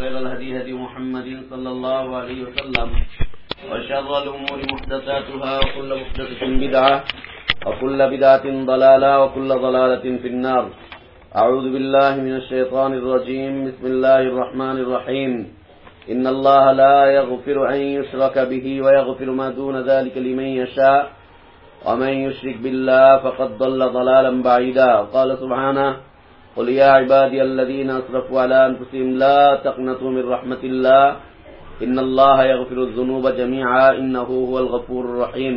وخير الهدي هدي محمد صلى الله عليه وسلم وشر الأمور محدثاتها وكل محدثة بدعة وكل بدعة ضلالة وكل ضلالة في النار. أعوذ بالله من الشيطان الرجيم. بسم الله الرحمن الرحيم. إن الله لا يغفر أن يشرك به ويغفر ما دون ذلك لمن يشاء. ومن يشرك بالله فقد ضل ضلالا بعيدا. قال سبحانه قل يا عبادي الذين أسرفوا على أنفسهم لا تقنطوا من رحمة الله. إن الله يغفر الذنوب جميعا. إنه هو الغفور الرحيم.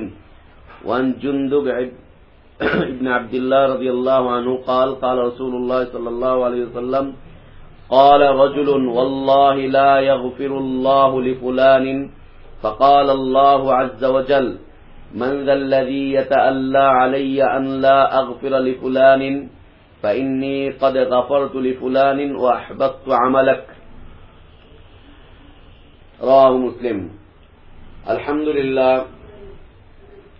وأن جندب ابن عبد الله رضي الله عنه قال قال رسول الله صلى الله عليه وسلم قال رجل والله لا يغفر الله لفلان. فقال الله عز وجل من ذا الذي يتألى علي أن لا أغفر لفلان؟ فإني قد غفرت لفلان وأحبطت عملك رواه مسلم الحمد لله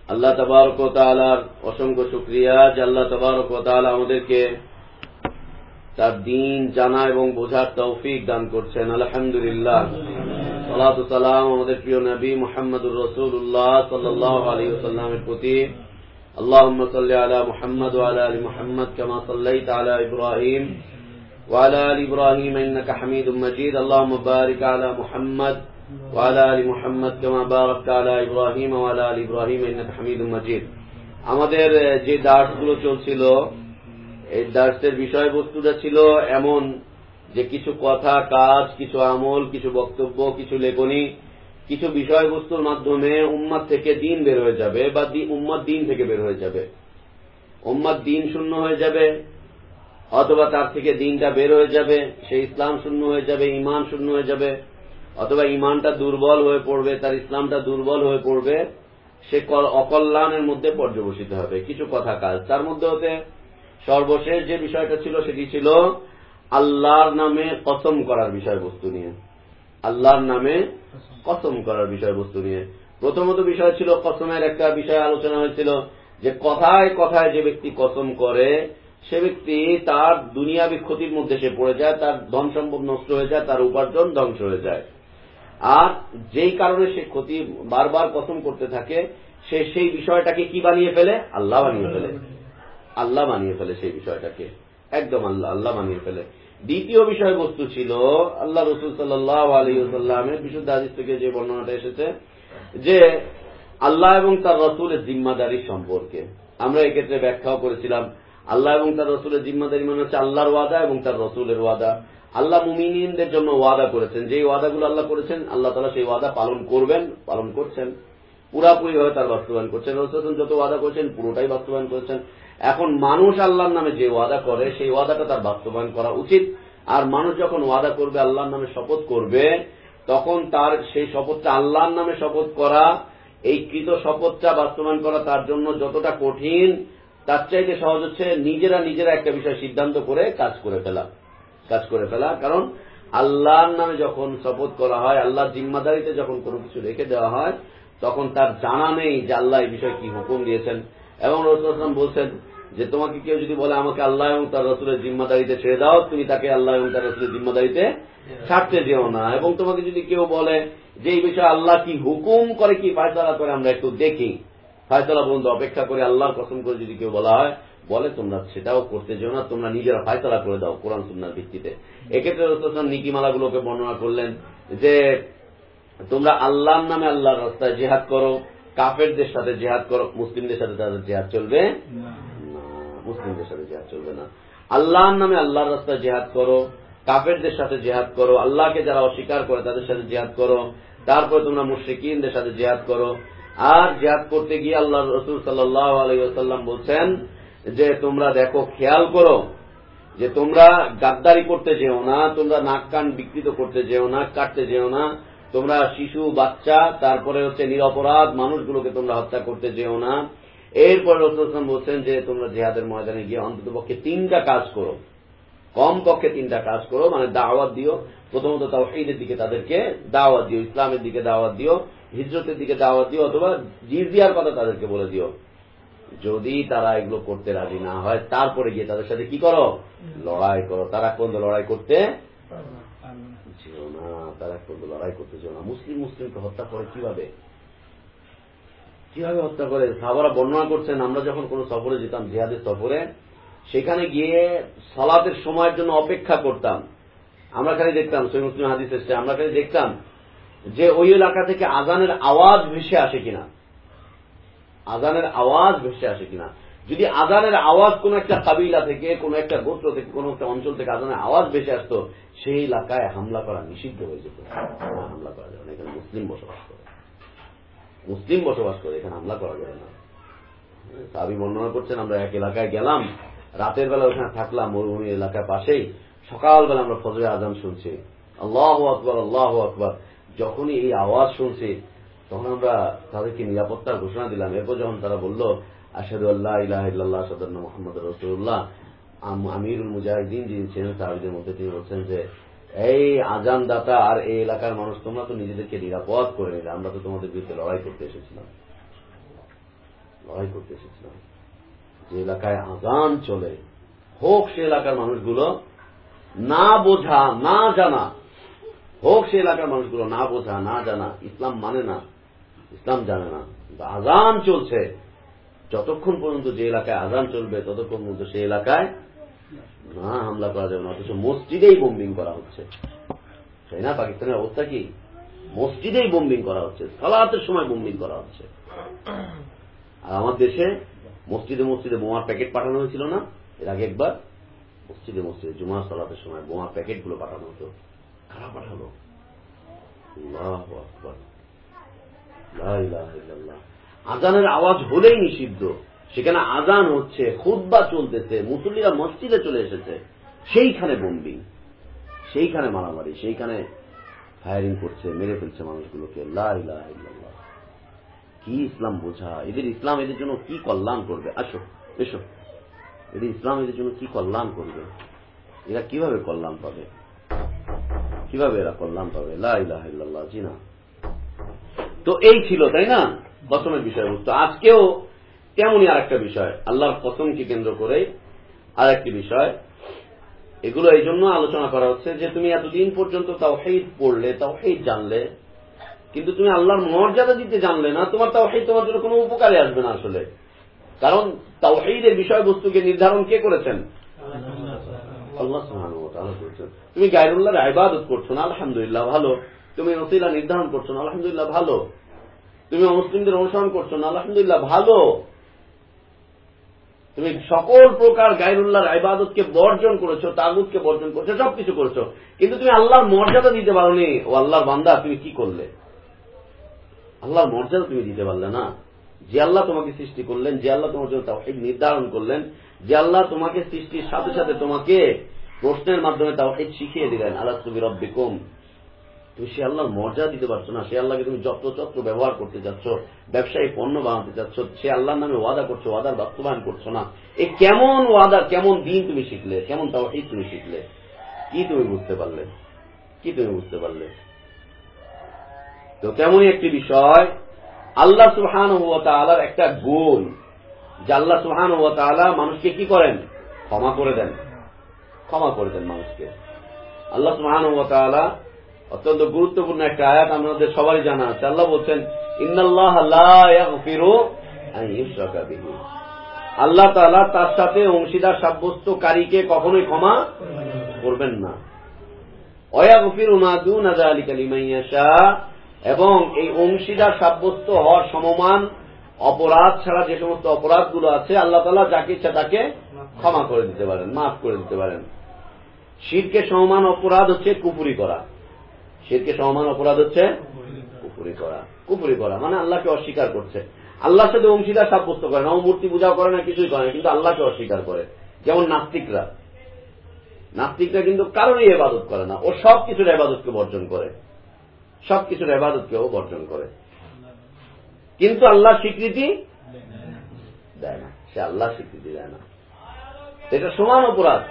আল্লাহ তবারক তালার অসংখ্য শুক্রিয়া যে আল্লাহ তবারক তালা আমাদেরকে তার দিন জানা এবং বোঝার তৌফিক দান করছেন আলহামদুলিল্লাহ সালাত সালাম আমাদের প্রিয় নবী মোহাম্মদুর রসুল্লাহ সাল্লাহ আলী সাল্লামের প্রতি اللهم صل على محمد وعلى ال محمد كما صليت على ابراهيم وعلى ال ابراهيم انك حميد مجيد اللهم بارك على محمد وعلى ال محمد كما باركت على ابراهيم وعلى ال ابراهيم انك حميد مجيد আমাদের যে দার্সগুলো চলছিল এই দার্সের বিষয়বস্তুটা ছিল এমন যে কিছু কথা কাজ কিছু আমল কিছু বক্তব্য কিছু লেখনী কিছু বিষয়বস্তুর মাধ্যমে উম্মাদ থেকে দিন বের হয়ে যাবে বা উম্মাদ দিন থেকে বের হয়ে যাবে। উম্মাদ দিন শূন্য হয়ে যাবে, অথবা তার থেকে দিনটা বের হয়ে যাবে, সে ইসলাম শূন্য হয়ে যাবে ইমান শূন্য হয়ে যাবে, অথবা ইমানটা দুর্বল হয়ে পড়বে, তার ইসলামটা দুর্বল হয়ে পড়বে, সে অকল্যাণের মধ্যে পর্যবসিত হবে। কিছু কথা কাজ। তার মধ্যে হতে সর্বশেষ যে বিষয়টা ছিল সেটি ছিল আল্লাহর নামে কসম করার বিষয়বস্তু নিয়ে। আল্লাহর নামে কসম করার বিষয়বস্তু নিয়ে। প্রথমত বিষয় ছিল, কসমের একটা বিষয় আলোচনা হয়েছিল যে কথায় কথায় যে ব্যক্তি কসম করে, সে ব্যক্তি তার দুনিয়াবি ক্ষতির মধ্যে সে পড়ে যায়, তার ধন সম্পদ নষ্ট হয়ে যায়, তার উপার্জন ধ্বংস হয়ে যায়। আর যেই কারণে সে ক্ষতি বারবার কসম করতে থাকে, সে সেই বিষয়টাকে কি বানিয়ে ফেলে? আল্লাহ বানিয়ে ফেলে। আল্লাহ বানিয়ে ফেলে সেই বিষয়টাকে। একদম আল্লাহ আল্লাহ বানিয়ে ফেলে। দ্বিতীয় বিষয়বস্তু ছিল, আল্লাহ রসুল সাল্লাহ আলহিউসাল্লামের বিশুদ্ধ আদিস থেকে যে বর্ণনাটা এসেছে, যে আল্লাহ এবং তার রসুলের জিম্মাদারি সম্পর্কে। আমরা এক্ষেত্রে ব্যাখ্যাও করেছিলাম, আল্লাহ এবং তার রসুলের জিম্মাদারি মানে হচ্ছে আল্লাহর ওয়াদা এবং তার রসুলের ওয়াদা। আল্লাহ মুমিনদের জন্য ওয়াদা করেছেন যে ওয়াদাগুলো আল্লাহ করেছেন, আল্লাহ তালা সেই ওয়াদা পালন করবেন, পালন করছেন। পুরাপুরি ভাবে তার বাস্তবায়ন করছেন। রসুল যত ওয়াদা করেছেন, পুরোটাই বাস্তবায়ন করেছেন। এখন মানুষ আল্লাহর নামে যে ওয়াদা করে, সেই ওয়াদাটা তার বাস্তবায়ন করা উচিত। আর মানুষ যখন ওয়াদা করবে, আল্লাহর নামে শপথ করবে, তখন তার সেই শপথটা আল্লাহর নামে শপথ করা, এই কৃত শপথটা বাস্তবায়ন করা তার জন্য যতটা কঠিন, তার চাইতে সহজ হচ্ছে নিজেরা নিজেরা একটা বিষয় সিদ্ধান্ত করে কাজ করে ফেলা। কাজ করে ফেলা। কারণ আল্লাহর নামে যখন শপথ করা হয়, আল্লাহর জিম্মাদারিতে যখন কোনো কিছু রেখে দেওয়া হয়, তখন তার জানা নেই যে আল্লাহ এই বিষয়ে কি হুকুম দিয়েছেন। এবং রসুলাম বলছেন যে, তোমাকে কেউ যদি বলে আমাকে আল্লাহ এবং তার রসুলের জিম্মাদারিতে ছেড়ে দাও, তুমি তাকে আল্লাহ এবং তার রসুলের জিম্মাদারিতে ছাড়তে যেও না। এবং তোমাকে যদি কেউ বলে যে, এই বিষয়ে আল্লাহ কি হুকুম করে কি, ফায়সলা করে আমরা একটু দেখি। ফায়সলা পর্যন্ত অপেক্ষা করে আল্লাহর কসম করে যদি কেউ বলা হয়, বলে তোমরা সেটাও করতে যেও না, তোমরা নিজেরা ফায়সলা করে দাও কোরআন সুন্নার ভিত্তিতে। এক্ষেত্রে রসুলাম নীতিমালাগুলোকে বর্ণনা করলেন যে, তোমরা আল্লাহর নামে আল্লাহর রাস্তায় জেহাদ করো কাফেরদের সাথে জেহাদ করো মুসলিমদের সাথে তাদের জেহাদ চলবে? না। মুসলিমদের সাথে জেহাদ চলবে না। আল্লাহর নামে আল্লাহর রাস্তায় জেহাদ করো কাফেরদের সাথে জেহাদ করো আল্লাহকে যারা অস্বীকার করে তাদের সাথে জেহাদ করো তারপরে তোমরা মুশ্রিকিনদের সাথে জেহাদ করো। আর জেহাদ করতে গিয়ে আল্লাহ রসুল সাল্লাহ আলাইসাল্লাম বলছেন যে তোমরা দেখো খেয়াল করো যে তোমরা গাদ্দারি করতে যেও না তোমরা নাক কান বিকৃত করতে যেও না কাটতে যেও না তোমরা শিশু, বাচ্চা, তারপরে হচ্ছে নিরপরাধ মানুষগুলোকে তোমরা হত্যা করতে যেও না। এরপর রসুলাম বলছেন যে, তোমরা জেহাদের ময়দানে গিয়ে অন্তত পক্ষে তিনটা কাজ করো। কম পক্ষে তিনটা কাজ করো মানে দাওয়াত দিও। প্রথমত তাও ঈদের দিকে তাদেরকে দাওয়াত দিও, ইসলামের দিকে দাওয়াত দিও, হিজরতের দিকে দাওয়াত দিও, অথবা জিজিয়ার কথা তাদেরকে বলে দিও। যদি তারা এগুলো করতে রাজি না হয়, তারপরে গিয়ে তাদের সাথে কি করো? লড়াই করো। তারা কোন লড়াই করতে ছিল না, তারা পর্যন্ত লড়াই করতে ছিল না। মুসলিম মুসলিমকে হত্যা করে কীভাবে? কীভাবে হত্যা করে? সাহাবারা বর্ণনা করছেন, আমরা যখন কোন সফরে যেতাম, জিহাদের সফরে, সেখানে গিয়ে সলাতের সময়ের জন্য অপেক্ষা করতাম। আমরা খালি দেখতাম সৈ মুসলিম হাদিস এসছে, আমরা খালি দেখতাম যে ওই এলাকা থেকে আজানের আওয়াজ ভেসে আসে কিনা। আজানের আওয়াজ ভেসে আসে কিনা। যদি আজানের আওয়াজ কোন একটা কাবিলা থেকে, কোন একটা গোত্র থেকে, কোন একটা অঞ্চল থেকে আজানের আওয়াজ ভেসে আসতো, সেই এলাকায় হামলা করা নিষিদ্ধ হয়ে যেত। হামলা করা যাবে না, এখানে মুসলিম বসবাস করে। মুসলিম বসবাস করে, এখানে হামলা করা যাবে না। সাবি বর্ণনা করছেন, আমরা এক এলাকায় গেলাম, রাতের বেলা ওখানে থাকলাম মরুভূমি এলাকার পাশেই। সকালবেলা আমরা ফজরে আজান শুনছি। আল্লাহ আকবর আল্লাহ আকবর। যখনই এই আওয়াজ শুনছি, তখন আমরা তাদেরকে নিরাপত্তার ঘোষণা দিলাম। এরপর যখন তারা বলল আল্লাহ আমিরুল মুজাহিদিন যিনি ছিলেন মধ্যে তিনি বলছেন যে, এই আর এই এলাকার মানুষ, তোমরা তো নিজেদেরকে নিরাপদ করে নিলে। আমরা তো তোমাদের বিরুদ্ধে লড়াই করতে এসেছিলাম। লড়াই করতে এসেছিলাম। যে এলাকায় আজান চলে, হোক সে এলাকার মানুষগুলো না বোঝা, না জানা, হোক সে এলাকার মানুষগুলো না বোঝা, না জানা, ইসলাম মানে না, ইসলাম জানে না। আজান চলছে যতক্ষণ পর্যন্ত যে এলাকায় আজান চলবে, ততক্ষণ পর্যন্ত সে এলাকায় না হামলা করা যাবে না। অথচ মসজিদেই বোম্বিং করা হচ্ছে। তাই না? পাকিস্তানের অবস্থা কি? মসজিদেই বোম্বিং করা হচ্ছে। সালাতের সময় বোম্বিং করা হচ্ছে। আর আমার দেশে মসজিদে মসজিদে বোমার প্যাকেট পাঠানো হয়েছিল না? এর আগে একবার মসজিদে মসজিদে জুমার সালাতের সময় বোমার প্যাকেটগুলো পাঠানো হতো। কারা পাঠালো? আল্লাহু আকবার। লা। আজানের আওয়াজ হলেই নিষিদ্ধ। সেখানে আজান হচ্ছে খুদ্া চলতেছে, মুসল্লিরা মসজিদে চলে এসেছে। সেইখানে বম্বিং সেইখানে মারামারি, সেইখানে ফায়ারিং করছে, মেরে ফেলছে মানুষগুলোকে। কি ইসলাম বোঝা? এদের ইসলাম এদের জন্য কি কল্যাণ করবে? আসো, এসো। এদের ইসলাম এদের জন্য কি কল্যাণ করবে? এরা কীভাবে কল্যাণ পাবে? কীভাবে এরা কল্যাণ পাবে? লা ইলাহা জি না। তো এই ছিল, তাই না? প্রথমের বিষয়বস্তু আজকেও তেমনই আর একটা বিষয়। আল্লাহর কসমকে কেন্দ্র করে আর একটি বিষয়। এগুলো এই জন্য আলোচনা করা হচ্ছে যে তুমি এতদিন পর্যন্ত তাও হেদ পড়লে তাও হেদ জানলে, কিন্তু তুমি আল্লাহর মর্যাদা দিতে জানলে না, তোমার তাও তোমার জন্য কোনো উপকারে আসবে না আসলে। কারণ তাও বিষয়বস্তুকে নির্ধারণ কে করেছেন? তুমি গায়রুল্লাহর ইবাদত করছ না, আলহামদুলিল্লাহ ভালো। তুমি ওসিলা নির্ধারণ করছ না, আলহামদুলিল্লাহ ভালো। তুমি অমুসলিমদের অনুসরণ করছ না, আলহামদুলিল্লাহ, ভালো। তুমি সকল প্রকার গায়রুল্লাহর ইবাদতকে বর্জন করেছ, তাগুতকে বর্জন করেছ, সবকিছু করেছ। কিন্তু তুমি আল্লাহর মর্যাদা দিতে পারোনি। ও আল্লাহর বান্দা, তুমি কি করলে? আল্লাহর মর্যাদা তুমি দিতে পারলে না। যে আল্লাহ তোমাকে সৃষ্টি করলেন, যে আল্লাহ তোমার জন্য তাওহীদ নির্ধারণ করলেন, যে আল্লাহ তোমাকে সৃষ্টির সাথে সাথে তোমাকে প্রশ্নের মাধ্যমে তাওহীদ শিখিয়ে দিলেন আল্লাহ তুমি রব্বিকুম তুমি সে আল্লাহর মর্যাদা দিতে পারছ না, সে আল্লাহকে তুমি যত্র চত্র ব্যবহার করতে যাচ্ছ, ব্যবসায়ী পণ্য বানাতে যাচ্ছ, সে আল্লাহর নামে ওয়াদা করছ, ওয়াদার বাস্তবায়ন করছ না। এ কেমন ওয়াদা, কেমন দিন তুমি শিখলে, কেমন তাওহীদ তুমি শিখলে? কি তুমি বুঝতে পারলে? কি তুমি বুঝতে পারলে? তো তেমনই একটি বিষয়, আল্লাহ সুহান তালার একটা গুণ, যে আল্লাহ সুহান তালা মানুষকে কি করেন? ক্ষমা করে দেন। ক্ষমা করে দেন মানুষকে। আল্লাহ সুহান তালা অত্যন্ত গুরুত্বপূর্ণ একটা আয়াত আমাদের সবারই জানা আছে। আল্লাহ বলছেন, ইন্নাল্লাহ আল্লাহ তালা তার সাথে অংশীদার সাব্যস্তকারীকে কখনোই ক্ষমা করবেন না। এবং এই অংশীদার সাব্যস্ত হওয়ার সমমান অপরাধ ছাড়া যে সমস্ত অপরাধগুলো আছে, আল্লাহ তালা যাকে ইচ্ছা তাকে ক্ষমা করে দিতে পারেন, মাফ করে দিতে পারেন। শিরকে সমমান অপরাধ হচ্ছে কুপুরি করা। শিরকে সমান অপরাধ হচ্ছে কুপুরি করা। কুপুরি করা মানে আল্লাহকে অস্বীকার করছে। আল্লাহর সাথে অংশীদার সাব্যস্ত করে না, ও মূর্তি পূজাও করে না, কিছুই করে না, কিন্তু আল্লাহকে অস্বীকার করে। যেমন নাস্তিকরা। নাস্তিকরা কিন্তু কারোরই এবাদত করে না, ও সব কিছুর এবাদতকে বর্জন করে। সবকিছুর এবাদতকেও বর্জন করে। কিন্তু আল্লাহ স্বীকৃতি দেয় না, সে আল্লাহ স্বীকৃতি দেয় না। এটা সমান অপরাধ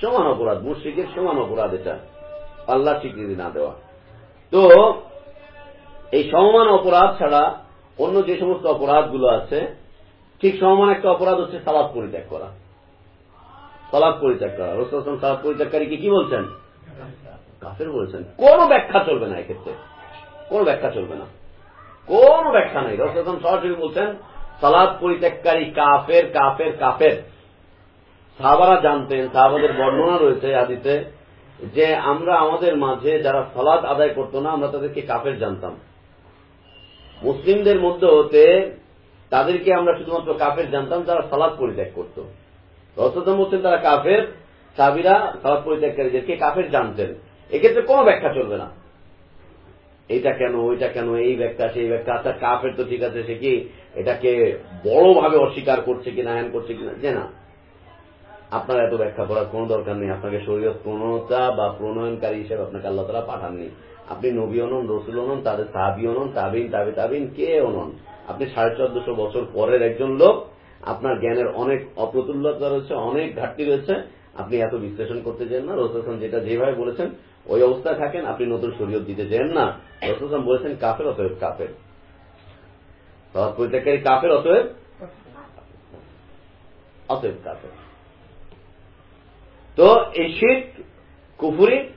সমান অপরাধ মুর্শিকের সমান অপরাধ এটা। আল্লাহ স্বীকৃতি না দেওয়া। তো, এই সমান অপরাধ ছাড়া অন্য যে সমস্ত অপরাধগুলো আছে, ঠিক সমান একটা অপরাধ হচ্ছে সালাদ পরিত্যাগ করা। সালাদ পরিত্যাগ করা। রসুল সালাদ পরিত্যাগকারীকে কি বলছেন? কাফের বলেছেন। কোন ব্যাখ্যা চলবে না এক্ষেত্রে। কোন ব্যাখ্যা চলবে না। কোন ব্যাখ্যা নেই। রসম সরাসরি বলছেন, সালাদ পরিত্যাগকারী কাফের কাফের কাফের। সাহাবারা জানতেন, সাহাবাদের বর্ণনা রয়েছে আদিতে যে আমরা আমাদের মাঝে যারা সালাদ আদায় করতো না, আমরা তাদেরকে কাফের জানতাম। মুসলিমদের মধ্যে হতে তাদেরকে আমরা শুধুমাত্র কাফের জানতাম, যারা সালাদ পরিত্যাগ করত। রসদম বলছেন তারা কাফের সাবিরা সালাদ পরিত্যাগকারীদেরকে কাফের জানতেন। এক্ষেত্রে কোনো ব্যাখ্যা চলবে না। এইটা কেন, ওইটা কেন, এই ব্যাখ্যা, সেই ব্যাখ্যা আচ্ছা কাফের তো ঠিক আছে, সে কি এটাকে বড়ভাবে অস্বীকার করছে কিনা হ্যান করছে কিনা, যে না। আপনার এত ব্যাখ্যা করার কোন দরকার নেই। আপনাকে শরীয়ত প্রণতা বা প্রণয়নকারী হিসেবে আপনাকে আল্লাহ তারা পাঠাননি। আপনি নবী অনন রসুল অনন তাদের সাহাবি অনন তাবিন তাবি তাবিন কে অনন আপনি সাড়ে চোদ্দশো বছর পরের একজন লোক। আপনার জ্ঞানের অনেক অপ্রতুল্যতা রয়েছে, অনেক ঘাটতি রয়েছে। আপনি এত বিশ্লেষণ করতে চান না। রসুল যেটা যেভাবে বলেছেন, ওই অবস্থায় থাকেন। আপনি নতুন শরীয়ত দিতে চান না। রসুল বলেছেন, কাফের অতএব কাফের। পরিত্যাগকারী কাফের অতএব অতএব কাফের। তো এই শীত কুফুরি,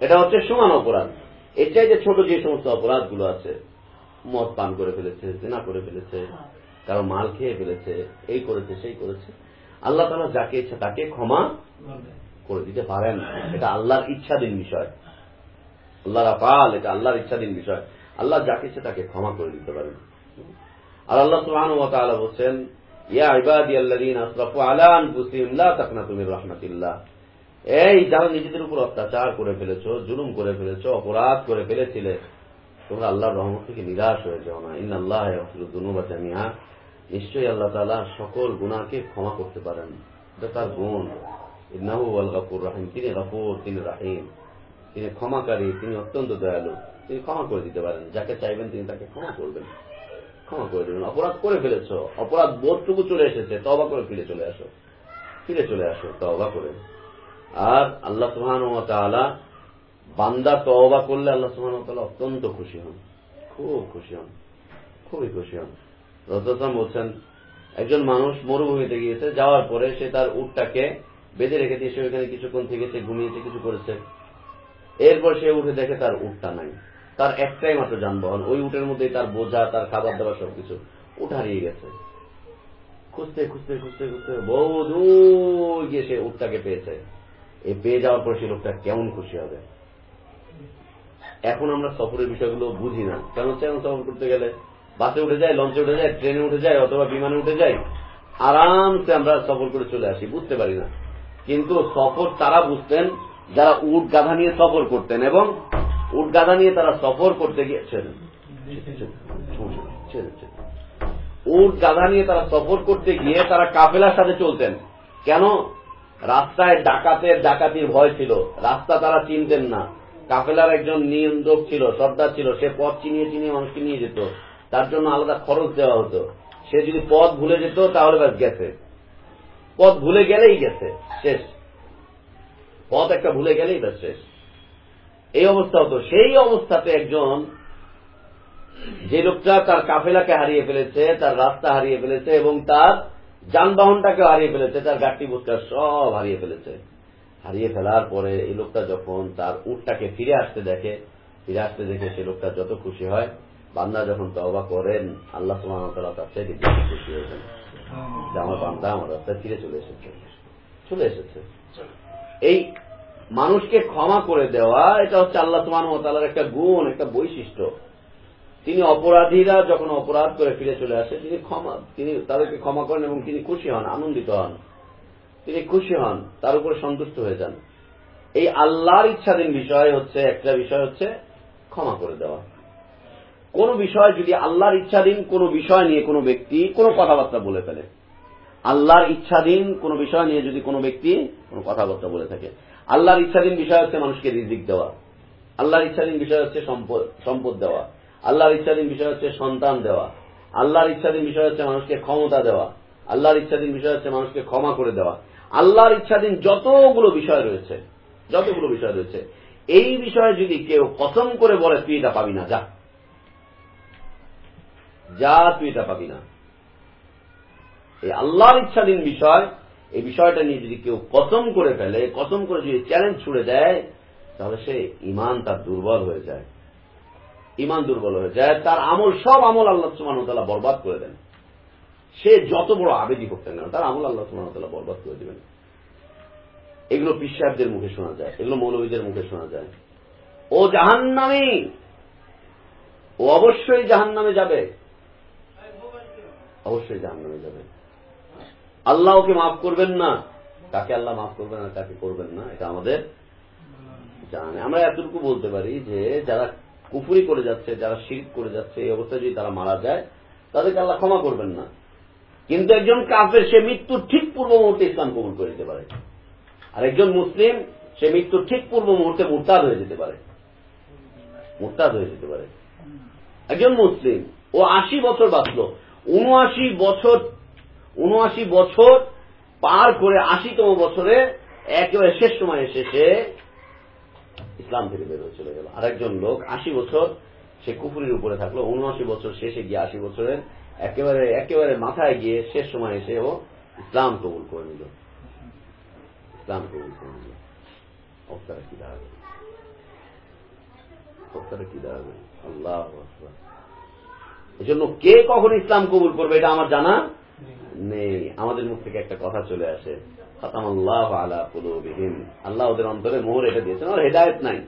এটা হচ্ছে সমান অপরাধ। এর চাইতে ছোট যে সমস্ত অপরাধগুলো আছে, মদ পান করে ফেলেছে, জেনা করে ফেলেছে, কারও মাল খেয়ে ফেলেছে, এই করেছে, সেই করেছে, আল্লাহ তালা যাকে ইচ্ছা তাকে ক্ষমা করে দিতে পারেন। এটা আল্লাহর ইচ্ছাধীন বিষয়। আল্লাহর আপাল এটা আল্লাহর ইচ্ছাধীন বিষয়। আল্লাহ যাকে ইচ্ছা তাকে ক্ষমা করে দিতে পারেন। আর আল্লাহ তাআলা বলেন ইয়া ইবাদিয়াল্লাযীনা আসরাফু আলা আনফুসিহিম, লা এই যারা নিজেদের উপর অত্যাচার করে ফেলেছো, জুলুম করে ফেলেছ, অপরাধ করে ফেলেছিলে। তোমরা আল্লাহর রহমত থেকে নিরাশ হয়ে যাও না। ইন আল্লাহ জামিয়া নিশ্চয়ই আল্লাহ তালা সকল গুণাকে ক্ষমা করতে পারেন। এটা তার গুণ। ইন্নাহু আল রাহিম। তিনি গাফুর, তিনি রাহিম। তিনি ক্ষমাকারী, তিনি অত্যন্ত দয়ালু। তিনি ক্ষমা করে দিতে পারেন। যাকে চাইবেন তিনি তাকে ক্ষমা করবেন। ক্ষমা করে দেবেন। অপরাধ করে ফেলেছ। অপরাধ বোধটুকু চলে এসেছে। তবা করে ফিরে চলে আসো। ফিরে চলে আসো। তবা করে। আর আল্লাহ সুহান ও তালা বান্দা তওবা করলে আল্লাহ সুহান তালা অত্যন্ত খুশি হন। খুব খুশি হন। খুবই খুশি হন। রসম বলছেন, একজন মানুষ মরুভূমিতে গিয়েছে, যাওয়ার পরে সে তার উটটাকে বেঁধে রেখে দিয়ে সে ওইখানে কিছুক্ষণ থেকেছে, ঘুমিয়েছে, কিছু করেছে। এরপর সে উঠে দেখে তার উটটা নাই। তার একটাই মাত্র যানবাহন, ওই উটের মধ্যেই তার বোঝা, তার খাবার দাবার সবকিছু উঠ হারিয়ে গেছে। খুঁজতে খুঁজতে খুঁজতে খুঁজতে বহু দূর গিয়ে সে উটটাকে পেয়েছে। এই পেয়ে যাওয়ার পর সে লোকটা কেমন খুশি হবে? এখন আমরা সফরের বিষয়গুলো বুঝি না। কেন হচ্ছে এখন সফর করতে গেলে? বাসে উঠে যায়, লঞ্চে উঠে যায়, ট্রেনে উঠে যায়, অথবা বিমানে উঠে যায়, আরামসে আমরা সফর করে চলে আসি, বুঝতে পারি না। কিন্তু সফর তারা বুঝতেন, যারা উট গাধা নিয়ে সফর করতেন এবং উট গাধা নিয়ে তারা সফর করতে গিয়েছেন উট গাধা নিয়ে তারা সফর করতে গিয়ে তারা কাফেলার সাথে চলতেন। কেন? রাস্তায় ডাকাতের ডাকাতির ভয় ছিল। রাস্তা তারা চিনতেন না। কাফেলার একজন নিয়ন্ত্রক ছিল, সর্দার ছিল। সে পথ চিনিয়ে চিনিয়ে মানুষকে নিয়ে যেত। তার জন্য আলাদা খরচ দেওয়া হতো। সে যদি পথ ভুলে যেত, তাহলে ব্যাস গেছে। পথ ভুলে গেলেই গেছে। শেষ। পথ একটা ভুলে গেলেই ব্যাস শেষ। এই অবস্থা হতো। সেই অবস্থাতে একজন যে লোকটা তার কাফেলাকে হারিয়ে ফেলেছে, তার রাস্তা হারিয়ে ফেলেছে এবং তার যানবাহনটাকে হারিয়ে ফেলেছে, তার গাড়ি বুস্টার সব হারিয়ে ফেলেছে। হারিয়ে ফেলার পরে এই লোকটা যখন তার উটটাকে ফিরে আসতে দেখে, ফিরে আসতে দেখে সে লোকটা যত খুশি হয়, বান্দা যখন তবা করেন, আল্লাহ সুমানতলা তার চাইতে বেশি খুশি হয়েছেন যে আমার বান্দা আমার রাস্তায় ফিরে চলে এসেছে। চলে এসেছে। এই মানুষকে ক্ষমা করে দেওয়া, এটা হচ্ছে আল্লাহ সুমান তালার একটা গুণ, একটা বৈশিষ্ট্য। তিনি অপরাধীরা যখন অপরাধ করে ফিরে চলে আসে, তিনি ক্ষমা, তিনি তাদেরকে ক্ষমা করেন এবং তিনি খুশি হন, আনন্দিত হন। তিনি খুশি হন, তার উপরে সন্তুষ্ট হয়ে যান। এই আল্লাহর ইচ্ছাধীন বিষয় হচ্ছে, একটা বিষয় হচ্ছে ক্ষমা করে দেওয়া। কোন বিষয় যদি আল্লাহর ইচ্ছাধীন, কোন বিষয় নিয়ে কোনো ব্যক্তি কোনো কথাবার্তা বলে ফেলে। আল্লাহর ইচ্ছাধীন কোন বিষয় নিয়ে যদি কোনো ব্যক্তি কোনো কথাবার্তা বলে থাকে। আল্লাহর ইচ্ছাধীন বিষয় হচ্ছে মানুষকে রিজিক দেওয়া। আল্লাহর ইচ্ছাধীন বিষয় হচ্ছে সম্পদ দেওয়া। আল্লাহর ইচ্ছাধীন বিষয় হচ্ছে সন্তান দেওয়া। আল্লাহর ইচ্ছাধীন বিষয় হচ্ছে মানুষকে ক্ষমতা দেওয়া। আল্লাহর ইচ্ছাধীন বিষয় হচ্ছে মানুষকে ক্ষমা করে দেওয়া। আল্লাহর ইচ্ছাধীন যতগুলো বিষয় রয়েছে, যতগুলো বিষয় রয়েছে, এই বিষয়ে যদি কেউ কসম করে বলে, তুই এটা পাবি না, যা। যা, তুই এটা পাবি না। এই আল্লাহর ইচ্ছাধীন বিষয়, এই বিষয়টা নিয়ে যদি কেউ কথম করে ফেলে কসম করে যদি চ্যালেঞ্জ ছুড়ে দেয়, তাহলে সে ইমান তার দুর্বল হয়ে যায়। ইমান দুর্বল হয়ে যায়, তার আমল, সব আমল আল্লাহ সুমানতাল্লাহ বরবাদ করে দেন। সে যত বড় আবেদী করতেন না তার আমল আল্লাহ সুমানতাল্লাহ বরবাদ করে দেবেন। এগুলো পিসাবদের মুখে শোনা যায়, এগুলো মৌলবীদের মুখে শোনা যায়। ও জাহান্নামী! ও অবশ্যই জাহান নামে যাবে। অবশ্যই জাহান নামে যাবে। আল্লাহ ওকে মাফ করবেন না। কাকে আল্লাহ মাফ করবেন না কাকে করবেন না, এটা আমাদের জানে আমরা এতটুকু বলতে পারি যে, যারা কুফুরি করে যাচ্ছে, যারা শিল্প করে যাচ্ছে, এই অবস্থায় যদি তারা মারা যায়, তাদেরকে আল্লাহ ক্ষমা করবেন না। কিন্তু একজন কাফের, সে মৃত্যুর ঠিক পূর্ব মুহূর্তে ইসলাম কবুল করে দিতে পারে। আর একজন মুসলিম, সে মৃত্যুর ঠিক পূর্ব মুহূর্তে মুরতাদ হয়ে যেতে পারে। মুরতাদ হয়ে যেতে পারে। একজন মুসলিম, ও আশি বছর বাঁচল। উনআশি বছর উনআশি বছর পার করে আশিতম বছরে একেবারে শেষ সময় এসে সে ইসলাম থেকে বের চলে গেল। আরেকজন লোক, আশি বছর, সে কুপুরির উপরে থাকল, উনআশি বছর শেষে গিয়ে আশি বছরের, একেবারে একেবারে মাথায় গিয়ে শেষ সময় এসে ও ইসলাম কবুল করে নিল। ইসলাম কবুল করে নিল। অবস্থাটা কি দাঁড়াবে? অবস্থাটা কি দাঁড়াবে? আল্লাহ এই জন্য কে কখন ইসলাম কবুল করবে এটা আমার জানা নেই। আমাদের মুখ থেকে একটা কথা চলে আসে। আল্লাহ ওদের অন্তরে মোহর এটা দিয়েছেন, ওর হেদায়ত নাই।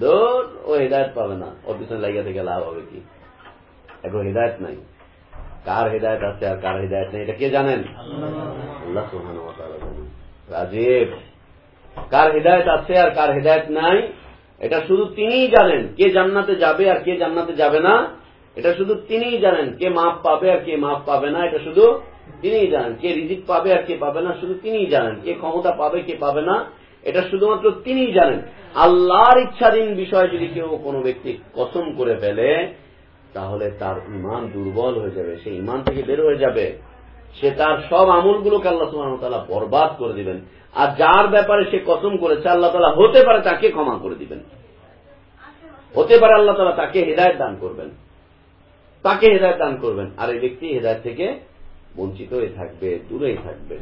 দোর ও হেদায়ত পাবে না। ওর পিছনে থেকে লাভ হবে কি? এখন হেদায়ত নাই। কার হেদায়ত আছে আর কার হেদায়ত নেই, এটা কে জানেন? আল্লাহ রাজীব, কার হেদায়ত আছে আর কার হেদায়ত নাই, এটা শুধু তিনিই জানেন কে জান্নাতে যাবে আর কে জান্নাতে যাবে না। এটা শুধু তিনিই জানেন কে মাপ পাবে আর কে মাপ পাবে না। এটা শুধু তিনিই জানেন কে রিজিক পাবে আর কে পাবে না, শুধু তিনিই জানেন। কে ক্ষমতা পাবে, কে পাবে না, এটা শুধুমাত্র তিনিই জানেন। আল্লাহর ইচ্ছাধীন বিষয় যদি কেউ কোনো ব্যক্তি কসম করে ফেলে, তাহলে তার ইমান দুর্বল হয়ে যাবে, সে ইমান থেকে বের হয়ে যাবে। সে তার সব আমলগুলোকে আল্লাহ সুহামতাল্লাহ বরবাদ করে দিবেন। আর যার ব্যাপারে সে কসম করেছে, আল্লাহ তালা হতে পারে তাকে ক্ষমা করে দিবেন। হতে পারে আল্লাহ তালা তাকে হৃদায়ত দান করবেন। তাকে হৃদায়ত দান করবেন। আর এই ব্যক্তি হৃদায়ত থেকে বঞ্চিত হয়ে থাকবে, দূরেই থাকবে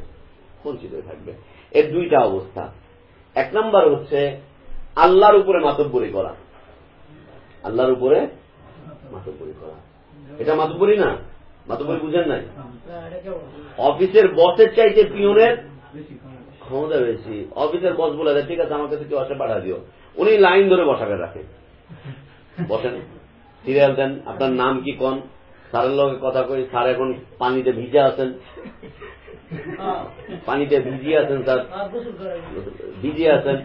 বঞ্চিত হয়ে থাকবে। এর দুইটা অবস্থা। এক নম্বর হচ্ছে আল্লাহর উপরে মাতব্বরি করা। আল্লাহর উপরে মাতব্বরি করা। এটা মাতব্বরি না? মাতব্বরি বুঝেন নাই? অফিসের বসের চাইতে পিওনের ক্ষমতা বেশি। অফিসের বস বলে দেয়, ঠিক আছে, আমার কাছে কেউ আসে পাঠা দিও। উনি লাইন ধরে বসাবে রাখে। বসেন। সিরিয়াল দেন, আপনার নাম কি, কন? স্যারের লগে কথা কই স্যার এখন পানিতে ভিজে আছেন। পানিতে ভিজিয়ে আছেন স্যার। ভিজিয়ে আছেন।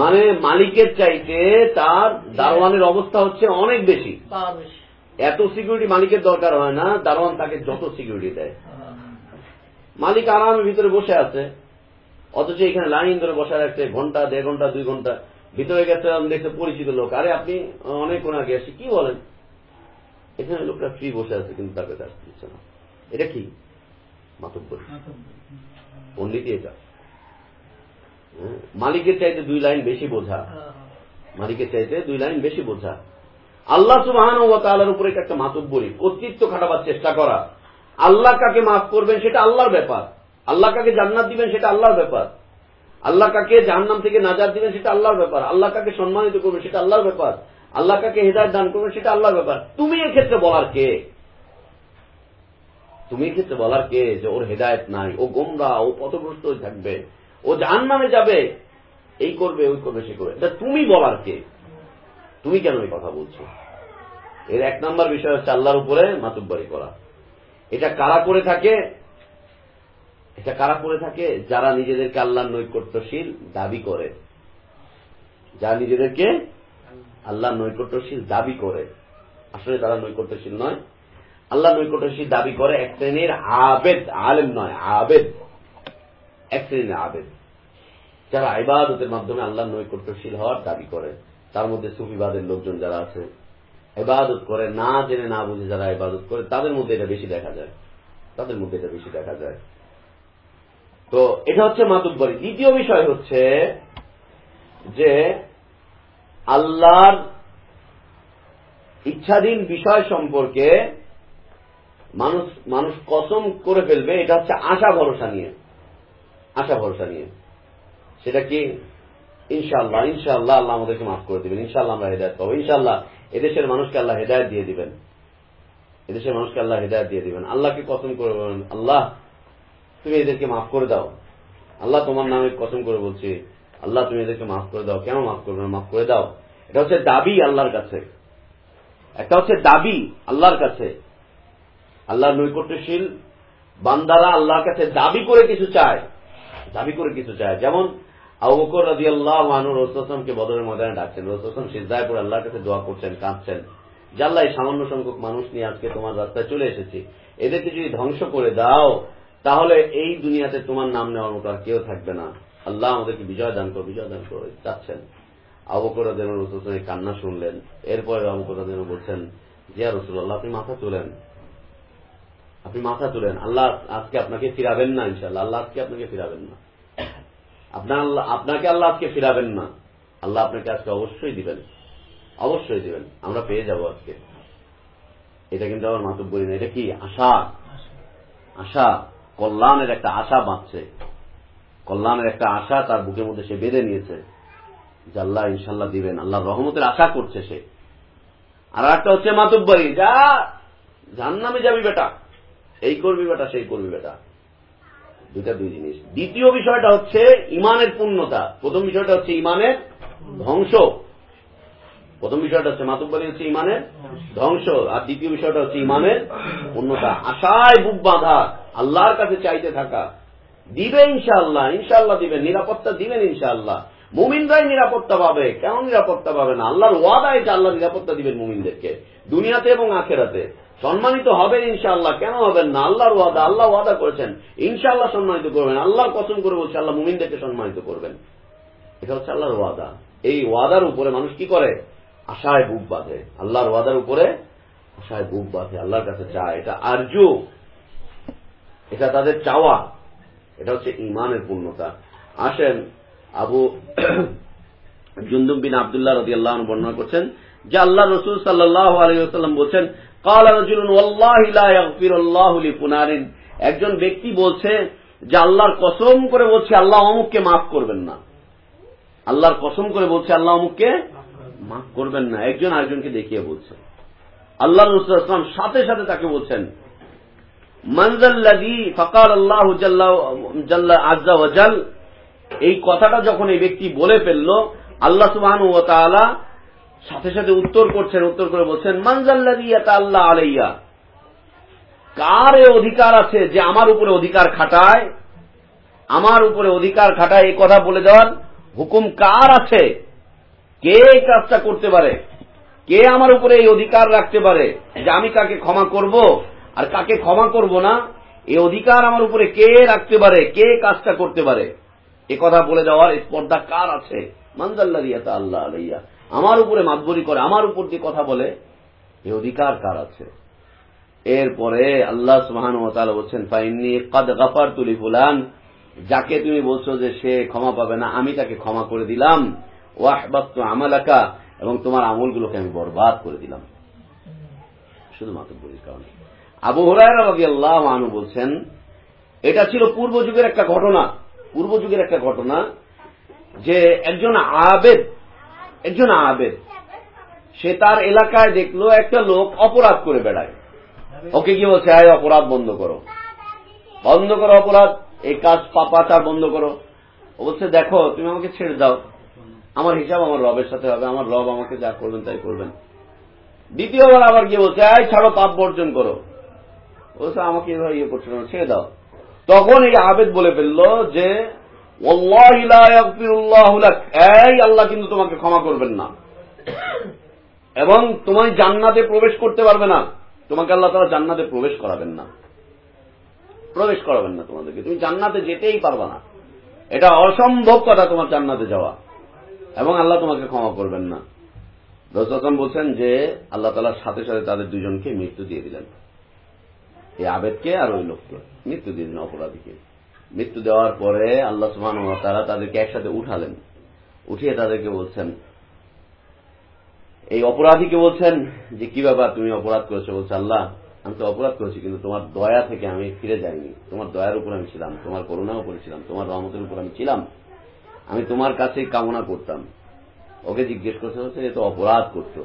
মানে মালিকের চাইতে তার দারোয়ানের অবস্থা হচ্ছে অনেক বেশি। এত সিকিউরিটি মালিকের দরকার হয় না দারোয়ান তাকে যত সিকিউরিটি দেয়। মালিক আরামের ভিতরে বসে আছে অথচ এখানে লাইন ধরে বসে রাখছে ঘণ্টা দেড় ঘণ্টা দুই ঘণ্টা। ভিতরে গেছে দেখছে পরিচিত লোক। আরে আপনি অনেক আগে আসি কি বলেন? এখানে লোকটা ফ্রি বসে আছে, কিন্তু তার কাছে আসতে দিচ্ছে না। এটা কি? মাতব্বর। পন্ডিতই এটা মালিকের চাইতে দুই লাইন বেশি বোঝা। মালিকের চাইতে দুই লাইন বেশি বোঝা। আল্লাহ সুবাহান ও তালার উপরে একটা মাতব্বরী। কর্তৃত্ব খাটাবার চেষ্টা করা। আল্লাহ কাকে মাফ করবেন সেটা আল্লাহর ব্যাপার। আল্লাহ কাকে জান্নাত দিবেন সেটা আল্লাহর ব্যাপার। আল্লাহ কাকে জাহান্নাম থেকে নাজার দিবেন সেটা আল্লাহর ব্যাপার। আল্লাহ কাকে সম্মানিত করবেন সেটা আল্লাহর ব্যাপার। আল্লাহ কাকে হৃদায়ত দান করবেন সেটা আল্লাহর ব্যাপার। তুমি এক্ষেত্রে বলার কে? তুমি এক্ষেত্রে বলার কে যে ওর হেদায়ত নাই? ও গোমরা, ও পথগ্রস্ত থাকবে। ও জাহান্নামে যাবে। এই করবে, ওই করবে, সে করবে। এটা তুমি বলার কে? তুমি কেন এই কথা বলছো? এর এক নম্বর বিষয় হচ্ছে আল্লাহর উপরে মাতুব্বারি করা। এটা কারা করে থাকে? এটা কারা করে থাকে? যারা নিজেদেরকে আল্লাহর নৈকট্যশীল দাবি করে। যারা নিজেদেরকে আল্লাহ নৈকট্যশীল দাবি করে। আসলে তারা নৈকট্যশীল নয়। আল্লাহ নৈকট্যশীল দাবি করে এক শ্রেণির আবেদ, আলেম নয়, আবেদ। এক শ্রেণির আবেদ। যারা ইবাদতের মাধ্যমে আল্লাহ নৈকট্যশীল হওয়ার দাবি করে, তার মধ্যে সুফিবাদের লোকজন যারা আছে, ইবাদত করে, না জেনে না বুঝে যারা ইবাদত করে, তাদের মধ্যে এটা বেশি দেখা যায়। তাদের মধ্যে এটা বেশি দেখা যায়। তো এটা হচ্ছে মাতুব্বরি। দ্বিতীয় বিষয় হচ্ছে যে আল্লাহর ইচ্ছাধীন বিষয় সম্পর্কে মানুষ মানুষ কসম করে ফেলবে, এটা হচ্ছে আশা ভরসা নিয়ে। আশা ভরসা নিয়ে। সেটা কি? ইনশাল্লাহ ইনশাল্লাহ আল্লাহ আমাদেরকে মাফ করে দিবেন। ইনশাল্লাহ আমরা হেদায়ত পাবো। ইনশাল্লাহ এদেশের মানুষকে আল্লাহ হেদায়ত দিয়ে দিবেন। এদেশের মানুষকে আল্লাহ হেদায়ত দিয়ে দিবেন। আল্লাহকে কসম করে বলেন আল্লাহ, তুমি এদেরকে মাফ করে দাও। আল্লাহ তোমার নামে কসম করে বলছি আল্লাহ তুমি এদেরকে মাফ করে দাও। কেন মাফ করবে না? মাফ করে দাও। এটা হচ্ছে দাবি আল্লাহর কাছে। একটা হচ্ছে দাবি আল্লাহর কাছে। আল্লাহ নৈকট্যশীল বান্দারা আল্লাহর কাছে দাবি করে কিছু চায়। দাবি করে কিছু চায়। যেমন আবুকর রাজি আল্লাহ মানু রসুলামকে বদরের ময়দানে ডাকছেন। রসুলাম সিদ্ধায় করে আল্লাহর কাছে দোয়া করছেন, কাঁদছেন। জাল্লাহ এই সামান্য সংখ্যক মানুষ নিয়ে আজকে তোমার রাস্তায় চলে এসেছি। এদেরকে যদি ধ্বংস করে দাও, তাহলে এই দুনিয়াতে তোমার নাম নেওয়ার মতো আর কেউ থাকবে না। আল্লাহ আমাদেরকে বিজয় দান করো, বিজয় দান করো। চাচ্ছেন আবুকর যেন কান্না শুনলেন। এরপরে আবুকর যেন বলছেন জিয়া রসুল্লাহ আপনি মাথা তোলেন। আপনি মাথা তুলেন। আল্লাহ আজকে আপনাকে ফিরাবেন না ইনশাল্লাহ আল্লাহ আজকে আপনাকে ফিরাবেন না। আপনার আপনাকে আল্লাহ আজকে ফিরাবেন না। আল্লাহ আপনাকে আজকে অবশ্যই দিবেন। অবশ্যই দিবেন। আমরা পেয়ে যাব আজকে। এটা কিন্তু আমার মাতব বলি না। এটা কি? আশা। আশা। কল্যাণের একটা আশা বাঁচছে কল্যাণের একটা আশা তার বুকের মধ্যে সে বেঁধে নিয়েছে যে আল্লাহ ইনশাল্লাহ দিবেন আল্লাহ রহমতের আশা করছে সে। আর একটা হচ্ছে মাতুব্বরি, যা জাহান্নামে যাবি বেটা, এই করবি বেটা, সেই করবি বেটা। দুইটা দুই জিনিস। দ্বিতীয় বিষয়টা হচ্ছে ইমানের পূর্ণতা। প্রথম বিষয়টা হচ্ছে ইমানের ধ্বংস। প্রথম বিষয়টা হচ্ছে মাতুব্বারি হচ্ছে ইমানের ধ্বংস। আর দ্বিতীয় বিষয়টা হচ্ছে ইমানের পূর্ণতা। আশায় বুক বাঁধা, আল্লাহর কাছে চাইতে থাকা। দিবে ইনশাআল্লাহ ইনশাআল্লাহ দিবেন নিরাপত্তা দিবেন ইনশাআল্লাহ। মুমিনরাই নিরাপত্তা পাবে, কেন নিরাপত্তা পাবে না? আল্লাহর ওয়াদা এটা, আল্লাহ নিরাপত্তা দিবেন মুমিনদেরকে, দুনিয়াতে এবং আখেরাতে। সম্মানিত হবেন ইনশাআল্লাহ, কেন হবেন না? আল্লাহর ওয়াদা, আল্লাহ ওয়াদা করেছেন, ইনশাআল্লাহ সম্মানিত করবেন আল্লাহর কসম করে বলছে আল্লাহ মুমিনদেরকে সম্মানিত করবেন। এটা হচ্ছে আল্লাহর ওয়াদা। এই ওয়াদার উপরে মানুষ কি করে? আশায় বুক বাঁধে। আল্লাহর ওয়াদার উপরে আশায় বুক বাঁধে, আল্লাহর কাছে চায়। এটা আর্য এটা তাদের চাওয়া। এটা হচ্ছে ইমানের পূর্ণতা। আসেন আবু জুন্দুম বিন আবদুল্লাহ রদি আল্লাহ বর্ণনা করছেন, যে আল্লাহ রসুল সাল্লাহ আলহিহাল্লাম বলছেন একজন ব্যক্তি বলছে যে আল্লাহর কসম করে বলছে, আল্লাহ অমুককে মাফ করবেন না। আল্লাহর কসম করে বলছে, আল্লাহ অমুককে মাফ করবেন না। একজন আরেকজনকে দেখিয়ে বলছে। আল্লাহ রসুলাম সাথে সাথে তাকে বলছেন মনজাল্লাদি ফকাল আল্লাহ এই কথাটা যখন এই ব্যক্তি বলে ফেলল, আল্লাহ সাথে সাথে উত্তর করছেন, উত্তর করে বলছেন মনজাল্লাদিয়াতা আল্লাহ আলাইয়া কার অধিকার আছে যে আমার উপরে অধিকার খাটায়? আমার উপরে অধিকার খাটায় এই কথা বলে দেওয়ার হুকুম কার আছে? কে এই কাজটা করতে পারে? কে আমার উপরে এই অধিকার রাখতে পারে? যে আমি কাকে ক্ষমা করব? আর কাকে ক্ষমা করব না? এই অধিকার আমার উপরে কে রাখতে পারে? কে কাজটা করতে পারে? এ কথা বলে দেওয়ার স্পর্ধা কার আছে? মানজাল্লা রিয়াতা আল্লাহ আলাইয়া। আমার উপরে মাতবরি করে, আমার উপর দিয়ে কথা বলে এই অধিকার কার আছে? এরপরে আল্লাহ সুহান বলছেন ফাইনি কদ গাফার তুলি ফুলান যাকে তুমি বলছো যে সে ক্ষমা পাবে না, আমি তাকে ক্ষমা করে দিলাম। ওয়াহবাত আমালাকা, এবং তোমার আমলগুলোকে আমি বরবাদ করে দিলাম। শুধু মাতব্বরির কারণে। আবু আল্লাহ আনু বলছেন, এটা ছিল পূর্ব যুগের একটা ঘটনা, পূর্ব যুগের একটা ঘটনা যে একজন আবেদ একজন আবেদ, সে তার এলাকায় দেখল একটা লোক অপরাধ করে বেড়ায়। ওকে কি বলছে, আয়, অপরাধ বন্ধ করো। বন্ধ করো অপরাধ, এই কাজ পাপা পাপাচার বন্ধ করো। ও বলছে, দেখো, তুমি আমাকে ছেড়ে দাও। আমার হিসাব আমার রবের সাথে হবে, আমার রব আমাকে যা করবেন তাই করবেন। দ্বিতীয়বার আবার গিয়ে বলছে, আয়, ছাড়ো, পাপ বর্জন করো। বলছে আমাকে এভাবে ইয়ে করছে না, ছেড়ে দাও। তখন এই আবেদ বলে ফেলল যে আল্লাহ কিন্তু তোমাকে ক্ষমা করবেন না। এবং তোমায় জান্নাতে প্রবেশ করতে পারবে না। তোমাকে আল্লাহ তারা জান্নাতে প্রবেশ করাবেন না। প্রবেশ করাবেন না তোমাদেরকে। তুমি জান্নাতে যেতেই পারবে না। এটা অসম্ভব কথা তোমার জান্নাতে যাওয়া। এবং আল্লাহ তোমাকে ক্ষমা করবেন না। রসম বলছেন যে, আল্লাহ তালার সাথে সাথে তাদের দুজনকে মৃত্যু দিয়ে দিলেন। এই আবেদকে আর ওই লোককে। মৃত্যু দিয়ে দিলেন অপরাধীকে। মৃত্যু দেওয়ার পরে আল্লাহ সুমান তারা তাদেরকে একসাথে উঠালেন। উঠিয়ে তাদেরকে বলছেন, এই অপরাধীকে বলছেন যে, কি ব্যাপার তুমি অপরাধ করেছ? বলছে, আল্লাহ, আমি তো অপরাধ করেছি, কিন্তু তোমার দয়া থেকে আমি ফিরে যাইনি। তোমার দয়ার উপর আমি ছিলাম, তোমার করুণার উপরে ছিলাম, তোমার রহমতের উপর আমি ছিলাম। আমি তোমার কাছেই কামনা করতাম। ওকে জিজ্ঞেস করছে হচ্ছে এ তো অপরাধ করতো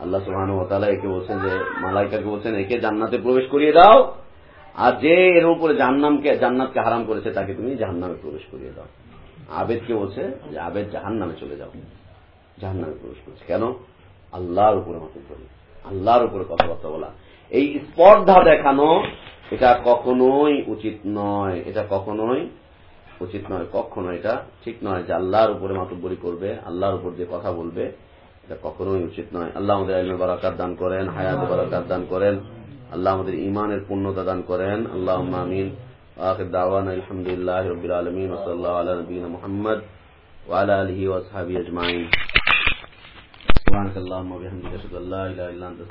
আল্লাহ সুহান তালা একে বলছেন যে, মালাইকাকে বলছেন, একে জান্নাতে প্রবেশ করিয়ে দাও। আর যে এর উপরে জাহান্নামকে, জান্নাতকে হারাম করেছে, তাকে তুমি জাহান্নামে প্রবেশ করিয়ে দাও। আবেদকে বলছে যে, আবেদ জাহান নামে চলে যাও। জাহান নামে প্রবেশ করছে। কেন? আল্লাহর উপরে মতো করি আল্লাহর উপরে কথাবার্তা বলা। এই স্পর্ধা দেখানো, এটা কখনোই উচিত নয়। এটা কখনোই উচিত নয়। কখনো এটা ঠিক নয় যে, আল্লাহর উপরে মাতব্বরি করবে, আল্লাহর উপর যে কথা বলবে এটা কখনোই উচিত নয় আল্লাহ আমাদের আলমে বারাকাত দান করেন হায়াত বারাকাত দান করেন আল্লাহ আমাদের ইমানের পূর্ণতা দান করেন আল্লাহ আমিন আখির দাওয়ান আলহামদুলিল্লাহ রবিল আলমিন ওসল্লাহ আলা নবীন মোহাম্মদ وعلى آله وأصحابه أجمعين سبحانك اللهم وبحمدك أشهد أن لا إله إلا أنت